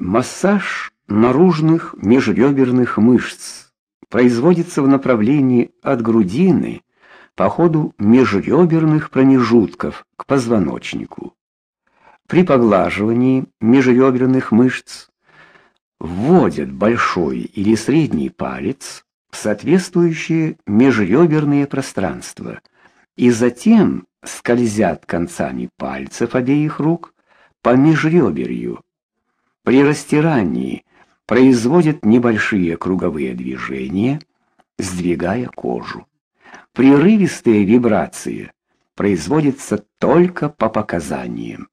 Массаж наружных межреберных мышц производится в направлении от грудины по ходу межреберных промежутков к позвоночнику. При поглаживании межреберных мышц вводят большой или средний палец в соответствующее межреберное пространство и затем скользят концами пальцев обеих рук по межреберью. При растирании производят небольшие круговые движения, сдвигая кожу. Прерывистые вибрации производятся только по показаниям.